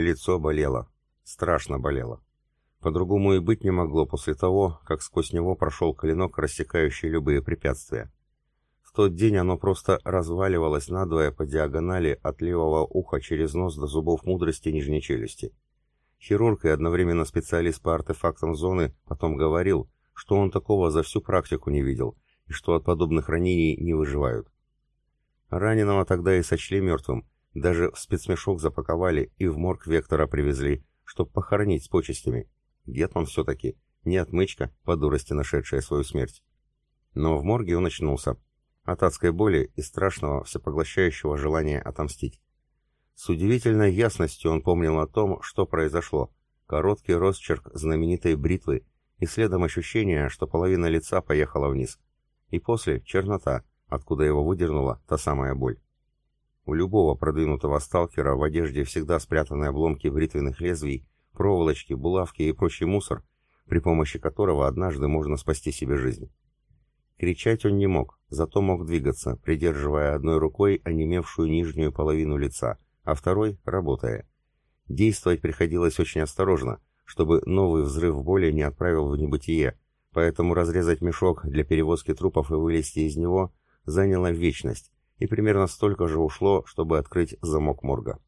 Лицо болело. Страшно болело. По-другому и быть не могло после того, как сквозь него прошел клинок, рассекающий любые препятствия. В тот день оно просто разваливалось надвое по диагонали от левого уха через нос до зубов мудрости нижней челюсти. Хирург и одновременно специалист по артефактам зоны потом говорил, что он такого за всю практику не видел, и что от подобных ранений не выживают. Раненого тогда и сочли мертвым, даже в спецмешок запаковали и в морг Вектора привезли, чтобы похоронить с почестями. Гетман все-таки, не отмычка, по дурости нашедшая свою смерть. Но в морге он очнулся. От адской боли и страшного, всепоглощающего желания отомстить. С удивительной ясностью он помнил о том, что произошло. Короткий росчерк знаменитой бритвы и следом ощущение, что половина лица поехала вниз. И после чернота, откуда его выдернула та самая боль. У любого продвинутого сталкера в одежде всегда спрятаны обломки бритвенных лезвий, проволочки, булавки и прочий мусор, при помощи которого однажды можно спасти себе жизнь. Кричать он не мог, зато мог двигаться, придерживая одной рукой онемевшую нижнюю половину лица, а второй — работая. Действовать приходилось очень осторожно, чтобы новый взрыв боли не отправил в небытие, поэтому разрезать мешок для перевозки трупов и вылезти из него заняло вечность, и примерно столько же ушло, чтобы открыть замок морга.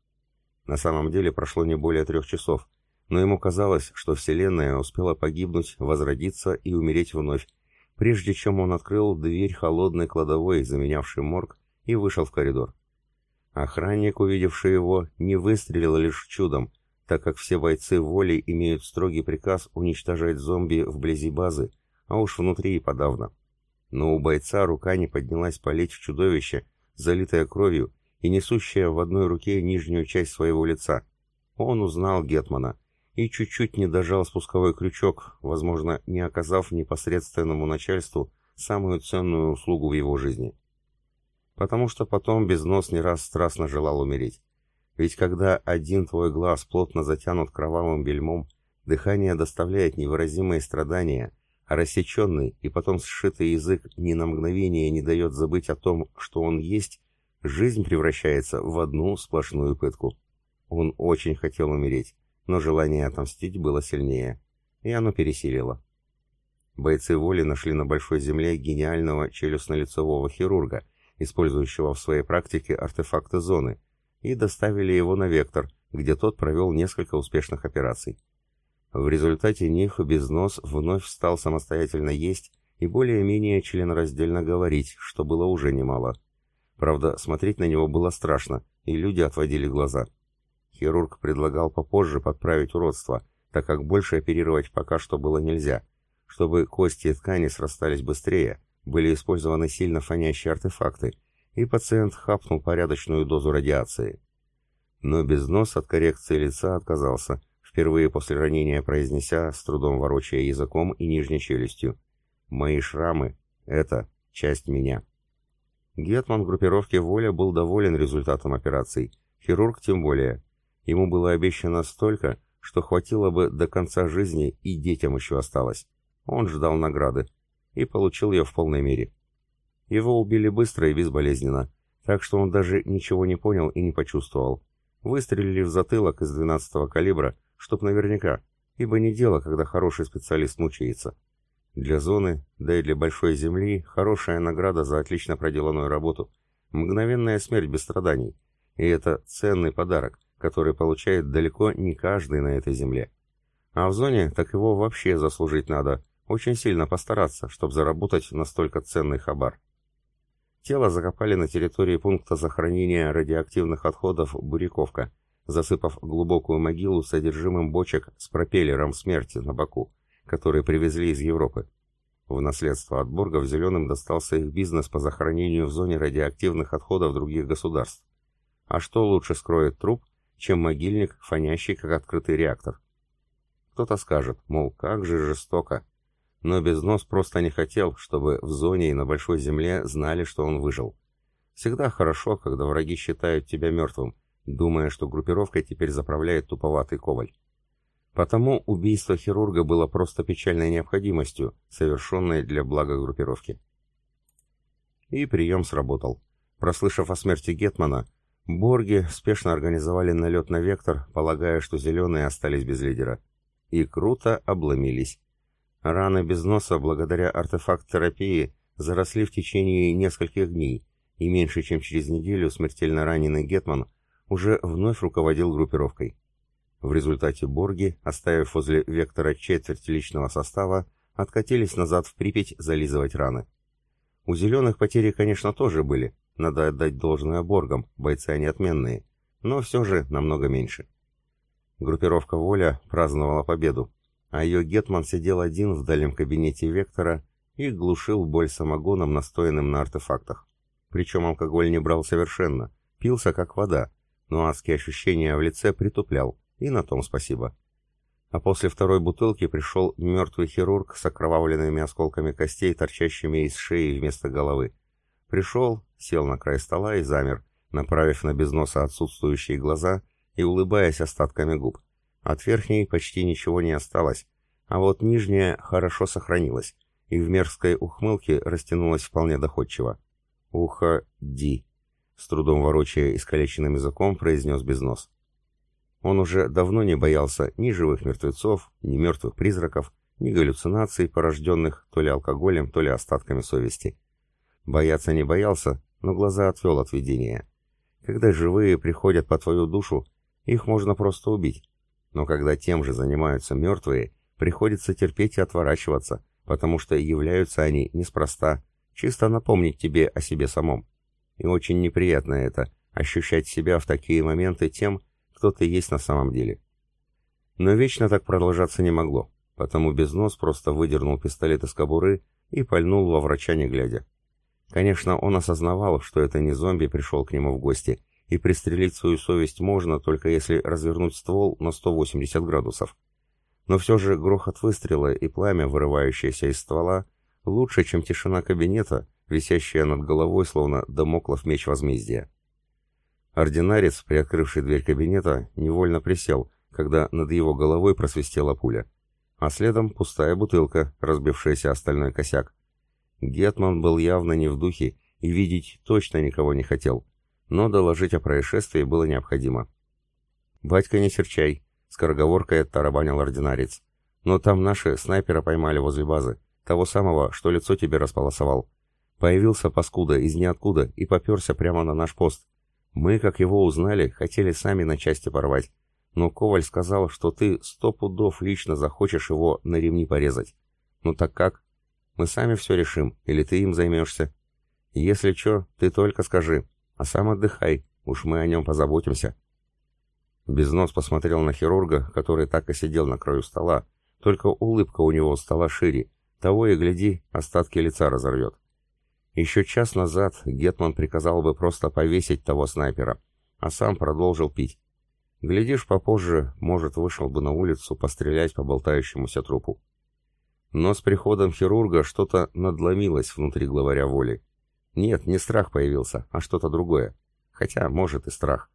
На самом деле прошло не более трех часов, но ему казалось, что Вселенная успела погибнуть, возродиться и умереть вновь, прежде чем он открыл дверь холодной кладовой, заменявшей морг, и вышел в коридор. Охранник, увидевший его, не выстрелил лишь чудом, так как все бойцы воли имеют строгий приказ уничтожать зомби вблизи базы, а уж внутри и подавно. Но у бойца рука не поднялась полить в чудовище, залитая кровью и несущая в одной руке нижнюю часть своего лица. Он узнал Гетмана и чуть-чуть не дожал спусковой крючок, возможно, не оказав непосредственному начальству самую ценную услугу в его жизни. Потому что потом Безнос не раз страстно желал умереть. Ведь когда один твой глаз плотно затянут кровавым бельмом, дыхание доставляет невыразимые страдания, рассеченный и потом сшитый язык ни на мгновение не дает забыть о том, что он есть, жизнь превращается в одну сплошную пытку. Он очень хотел умереть, но желание отомстить было сильнее, и оно пересилило. Бойцы воли нашли на Большой Земле гениального челюстно-лицевого хирурга, использующего в своей практике артефакты зоны, и доставили его на Вектор, где тот провел несколько успешных операций. В результате них Безнос вновь стал самостоятельно есть и более-менее членораздельно говорить, что было уже немало. Правда, смотреть на него было страшно, и люди отводили глаза. Хирург предлагал попозже подправить уродство, так как больше оперировать пока что было нельзя. Чтобы кости и ткани срастались быстрее, были использованы сильно фонящие артефакты, и пациент хапнул порядочную дозу радиации. Но без нос от коррекции лица отказался – впервые после ранения произнеся, с трудом ворочая языком и нижней челюстью. «Мои шрамы — это часть меня». Гетман группировки «Воля» был доволен результатом операций, хирург тем более. Ему было обещано столько, что хватило бы до конца жизни и детям еще осталось. Он ждал награды и получил ее в полной мере. Его убили быстро и безболезненно, так что он даже ничего не понял и не почувствовал. Выстрелили в затылок из 12-го калибра, Чтоб наверняка, ибо не дело, когда хороший специалист мучается. Для зоны, да и для большой земли, хорошая награда за отлично проделанную работу. Мгновенная смерть без страданий. И это ценный подарок, который получает далеко не каждый на этой земле. А в зоне так его вообще заслужить надо, очень сильно постараться, чтобы заработать настолько ценный хабар. Тело закопали на территории пункта захоронения радиоактивных отходов «Буряковка», засыпав глубокую могилу содержимым бочек с пропеллером смерти на боку, которые привезли из Европы. В наследство от Бургов зеленым достался их бизнес по захоронению в зоне радиоактивных отходов других государств. А что лучше скроет труп, чем могильник, фонящий как открытый реактор? Кто-то скажет, мол, как же жестоко. Но Безнос просто не хотел, чтобы в зоне и на Большой Земле знали, что он выжил. Всегда хорошо, когда враги считают тебя мертвым, думая, что группировкой теперь заправляет туповатый Коваль. Потому убийство хирурга было просто печальной необходимостью, совершенной для блага группировки. И прием сработал. Прослышав о смерти Гетмана, Борги спешно организовали налет на Вектор, полагая, что зеленые остались без лидера. И круто обломились. Раны без носа, благодаря артефакт-терапии, заросли в течение нескольких дней, и меньше чем через неделю смертельно раненый Гетман уже вновь руководил группировкой. В результате Борги, оставив возле Вектора четверть личного состава, откатились назад в Припять зализывать раны. У зеленых потери, конечно, тоже были, надо отдать должное Боргам, бойцы они отменные, но все же намного меньше. Группировка «Воля» праздновала победу, а ее гетман сидел один в дальнем кабинете Вектора и глушил боль самогоном, настоянным на артефактах. Причем алкоголь не брал совершенно, пился как вода, но адские ощущения в лице притуплял, и на том спасибо. А после второй бутылки пришел мертвый хирург с окровавленными осколками костей, торчащими из шеи вместо головы. Пришел, сел на край стола и замер, направив на безноса отсутствующие глаза и улыбаясь остатками губ. От верхней почти ничего не осталось, а вот нижняя хорошо сохранилась, и в мерзкой ухмылке растянулась вполне доходчиво. «Уходи», — с трудом ворочая искалеченным языком произнес безнос. Он уже давно не боялся ни живых мертвецов, ни мертвых призраков, ни галлюцинаций, порожденных то ли алкоголем, то ли остатками совести. Бояться не боялся, но глаза отвел от видения. Когда живые приходят по твою душу, их можно просто убить. Но когда тем же занимаются мертвые, приходится терпеть и отворачиваться, потому что являются они неспроста, чисто напомнить тебе о себе самом. И очень неприятно это, ощущать себя в такие моменты тем, кто ты есть на самом деле. Но вечно так продолжаться не могло, потому Безнос просто выдернул пистолет из кобуры и пальнул во врача не глядя. Конечно, он осознавал, что это не зомби пришел к нему в гости, и пристрелить свою совесть можно, только если развернуть ствол на 180 градусов. Но все же грохот выстрела и пламя, вырывающееся из ствола, лучше, чем тишина кабинета, висящая над головой, словно домоклов меч возмездия. Ординарец, приоткрывший дверь кабинета, невольно присел, когда над его головой просвистела пуля. А следом пустая бутылка, разбившаяся остальной косяк. Гетман был явно не в духе и видеть точно никого не хотел но доложить о происшествии было необходимо. «Батька, не серчай», — скороговоркой оттарабанил ординарец. «Но там наши снайпера поймали возле базы, того самого, что лицо тебе располосовал. Появился паскуда из ниоткуда и поперся прямо на наш пост. Мы, как его узнали, хотели сами на части порвать. Но Коваль сказал, что ты сто пудов лично захочешь его на ремни порезать. Ну так как? Мы сами все решим, или ты им займешься? Если что, ты только скажи, а сам отдыхай, уж мы о нем позаботимся. Безнос посмотрел на хирурга, который так и сидел на краю стола, только улыбка у него стала шире, того и гляди, остатки лица разорвет. Еще час назад Гетман приказал бы просто повесить того снайпера, а сам продолжил пить. Глядишь, попозже, может, вышел бы на улицу пострелять по болтающемуся трупу. Но с приходом хирурга что-то надломилось внутри главаря воли. Нет, не страх появился, а что-то другое. Хотя, может, и страх.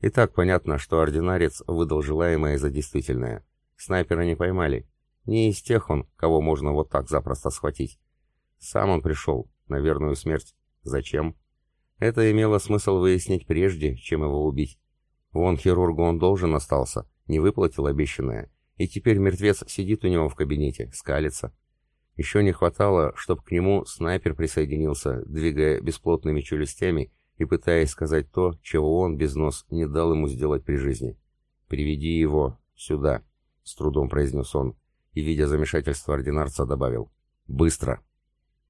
И так понятно, что ординарец выдал желаемое за действительное. Снайпера не поймали. Не из тех он, кого можно вот так запросто схватить. Сам он пришел, на верную смерть. Зачем? Это имело смысл выяснить прежде, чем его убить. Вон хирургу он должен остался, не выплатил обещанное. И теперь мертвец сидит у него в кабинете, скалится. Еще не хватало, чтобы к нему снайпер присоединился, двигая бесплотными челюстями и пытаясь сказать то, чего он без нос не дал ему сделать при жизни. «Приведи его сюда», — с трудом произнес он, и, видя замешательство ординарца, добавил. «Быстро!»